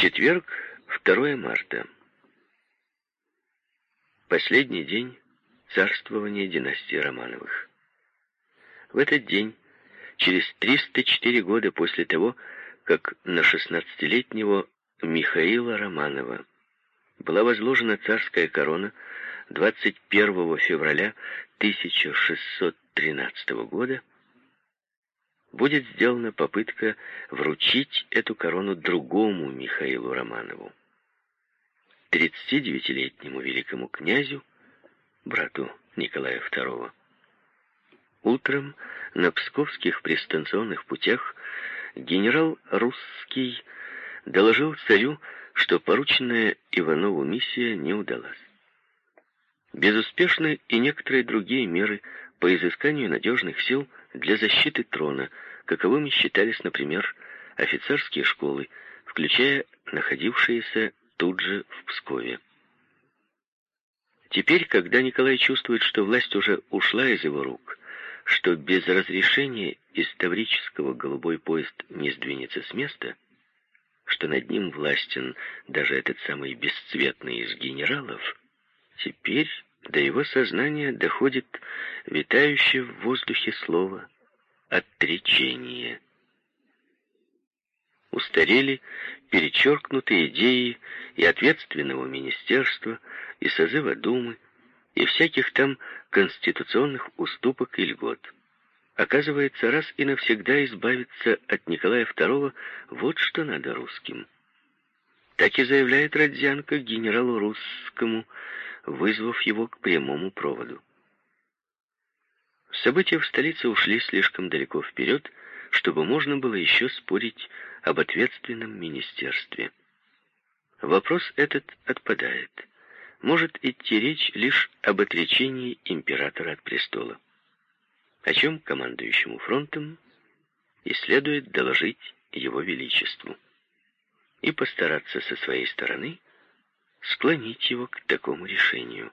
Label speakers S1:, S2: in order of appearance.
S1: Четверг, 2 марта. Последний день царствования династии Романовых. В этот день, через 304 года после того, как на 16-летнего Михаила Романова была возложена царская корона 21 февраля 1613 года, будет сделана попытка вручить эту корону другому Михаилу Романову, 39-летнему великому князю, брату Николая II. Утром на псковских пристанционных путях генерал Русский доложил царю, что порученная Иванову миссия не удалась. Безуспешны и некоторые другие меры по изысканию надежных сил для защиты трона, каковыми считались, например, офицерские школы, включая находившиеся тут же в Пскове. Теперь, когда Николай чувствует, что власть уже ушла из его рук, что без разрешения из Таврического голубой поезд не сдвинется с места, что над ним властен даже этот самый бесцветный из генералов, теперь до его сознания доходит витающее в воздухе слово «отречение». Устарели перечеркнутые идеи и ответственного министерства, и созыва Думы, и всяких там конституционных уступок и льгот. Оказывается, раз и навсегда избавиться от Николая II вот что надо русским. Так и заявляет Родзянко генералу русскому, вызвав его к прямому проводу. События в столице ушли слишком далеко вперед, чтобы можно было еще спорить об ответственном министерстве. Вопрос этот отпадает. Может идти речь лишь об отречении императора от престола, о чем командующему фронтом и следует доложить его величеству и постараться со своей стороны склонить его к такому решению.